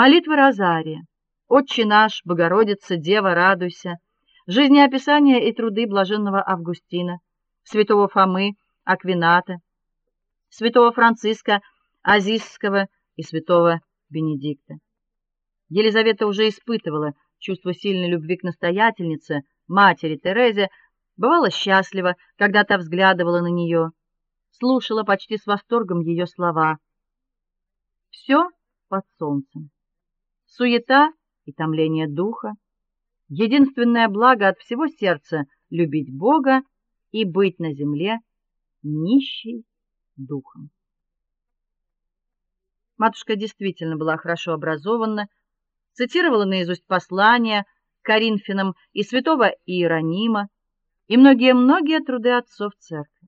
Молитвы Розария. Отче наш, Богородица, Дева, радуйся. Жизнеописание и труды блаженного Августина, святого Фомы, Аквината, святого Франциска Азисского и святого Бенедикта. Елизавета уже испытывала чувство сильной любви к настоятельнице, матери Терезе, бывала счастлива, когда та взглядывала на нее, слушала почти с восторгом ее слова. Все под солнцем. Суета и томление духа, единственное благо от всего сердца любить Бога и быть на земле нищей духом. Матушка действительно была хорошо образована, цитировала наизусть послания Коринфянам и святого Иеронима и многие-многие труды отцов церкви.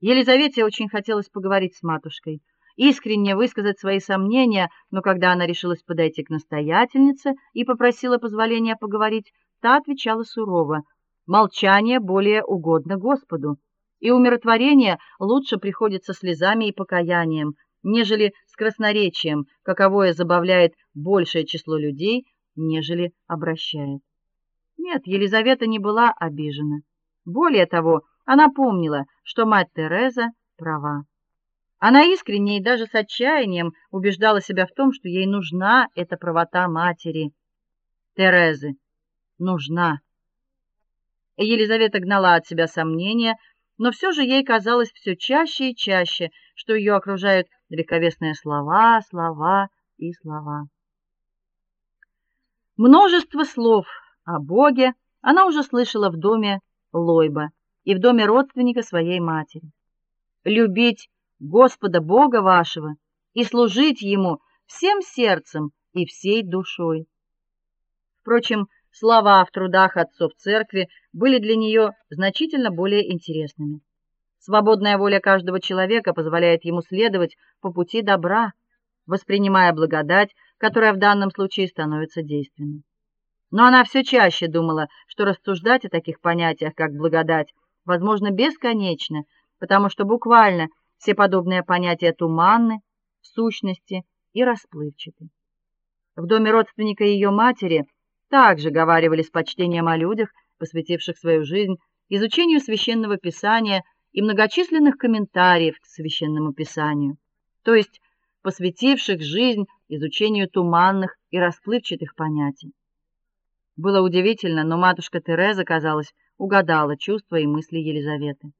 Елизавете очень хотелось поговорить с матушкой, искренне высказать свои сомнения, но когда она решилась подойти к настоятельнице и попросила позволения поговорить, та отвечала сурово: "Молчание более угодно Господу, и умиротворение лучше приходит со слезами и покаянием, нежели с красноречием, каковое забавляет большее число людей, нежели обращает". Нет, Елизавета не была обижена. Более того, она помнила, что мать Тереза права. Она искренне и даже с отчаянием убеждала себя в том, что ей нужна эта правота матери Терезы. Нужна. Елизавета гнала от себя сомнения, но все же ей казалось все чаще и чаще, что ее окружают легковесные слова, слова и слова. Множество слов о Боге она уже слышала в доме Лойба и в доме родственника своей матери. Любить Господа Бога вашего и служить ему всем сердцем и всей душой. Впрочем, слова в трудах отцов церкви были для нее значительно более интересными. Свободная воля каждого человека позволяет ему следовать по пути добра, воспринимая благодать, которая в данном случае становится действенной. Но она все чаще думала, что рассуждать о таких понятиях, как благодать, возможно бесконечно, потому что буквально все подобные понятия туманны, в сущности и расплывчаты. В доме родственника ее матери также говаривали с почтением о людях, посвятивших свою жизнь изучению священного писания и многочисленных комментариев к священному писанию, то есть посвятивших жизнь изучению туманных и расплывчатых понятий. Было удивительно, но матушка Тереза, казалось, угадала чувства и мысли Елизаветы.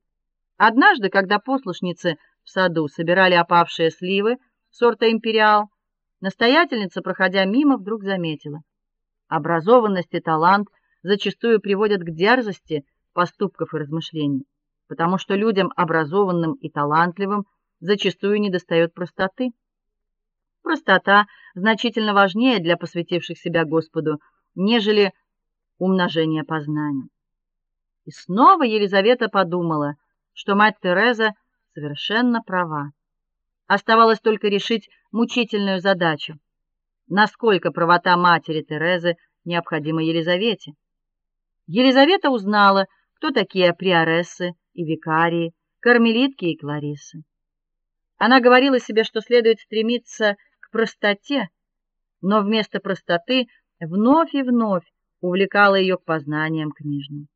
Однажды, когда послушницы в саду собирали опавшие сливы сорта империал, настоятельница, проходя мимо, вдруг заметила: образованность и талант зачастую приводят к дерзости поступков и размышлений, потому что людям образованным и талантливым зачастую недостает простоты. Простота значительно важнее для посвятивших себя Господу, нежели умножение познаний. И снова Елизавета подумала: что мать Тереза совершенно права. Оставалось только решить мучительную задачу: насколько правота матери Терезы необходима Елизавете. Елизавета узнала, кто такие приорессы и викарии, кармелитки и клариссы. Она говорила себе, что следует стремиться к простоте, но вместо простоты вновь и вновь увлекала ее к познаниям книжным.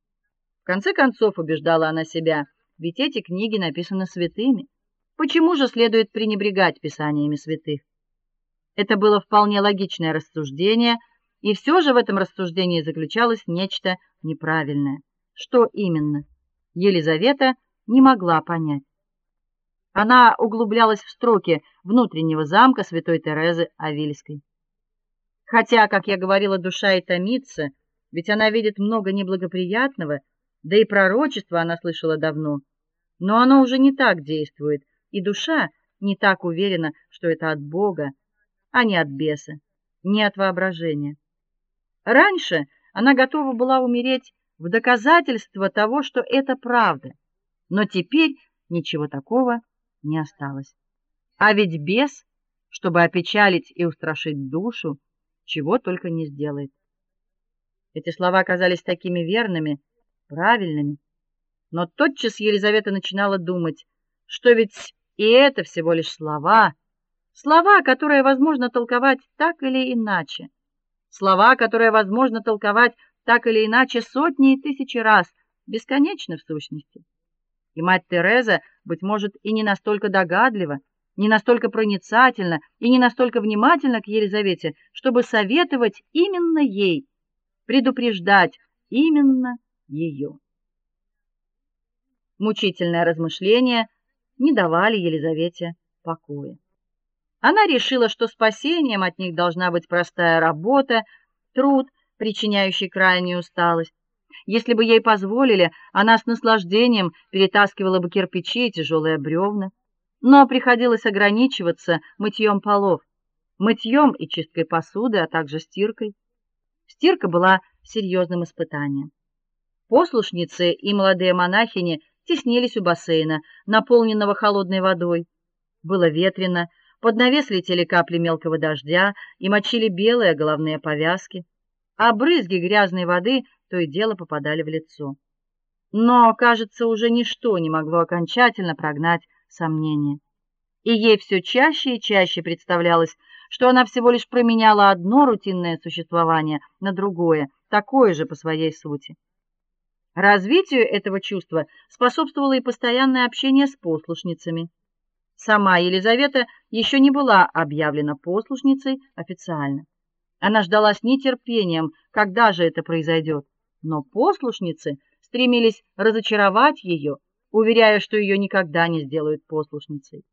В конце концов убеждала она себя, ведь эти книги написаны святыми. Почему же следует пренебрегать писаниями святых? Это было вполне логичное рассуждение, и все же в этом рассуждении заключалось нечто неправильное. Что именно? Елизавета не могла понять. Она углублялась в строки внутреннего замка Святой Терезы Авильской. Хотя, как я говорила, душа и томится, ведь она видит много неблагоприятного, да и пророчество она слышала давно. Но оно уже не так действует, и душа не так уверена, что это от Бога, а не от беса, не от воображения. Раньше она готова была умереть в доказательство того, что это правда. Но теперь ничего такого не осталось. А ведь бес, чтобы опечалить и устрашить душу, чего только не сделает. Эти слова казались такими верными, правильными, но тотчас Елизавета начинала думать, что ведь и это всего лишь слова, Слова, которые возможно толковать так или иначе. Слова, которые возможно толковать так или иначе сотни и тысячи раз, бесконечны в сущности. И мать Тереза, быть может, и не настолько догадлива, не настолько проницательна и не настолько внимательна к Елизавете, чтобы советовать именно ей, предупреждать именно ее. Мучительные размышления не давали Елизавете покоя. Она решила, что спасением от них должна быть простая работа, труд, причиняющий крайнюю усталость. Если бы ей позволили, она с наслаждением перетаскивала бы кирпичи и тяжелые бревна, но приходилось ограничиваться мытьем полов, мытьем и чисткой посуды, а также стиркой. Стирка была серьезным испытанием. Послушницы и молодые монахини теснились у бассейна, наполненного холодной водой. Было ветрено, под навес летели капли мелкого дождя и мочили белые головные повязки, а брызги грязной воды то и дело попадали в лицо. Но, кажется, уже ничто не могло окончательно прогнать сомнения. И ей все чаще и чаще представлялось, что она всего лишь променяла одно рутинное существование на другое, такое же по своей сути. Развитию этого чувства способствовало и постоянное общение с послушницами. Сама Елизавета еще не была объявлена послушницей официально. Она ждала с нетерпением, когда же это произойдет, но послушницы стремились разочаровать ее, уверяя, что ее никогда не сделают послушницей.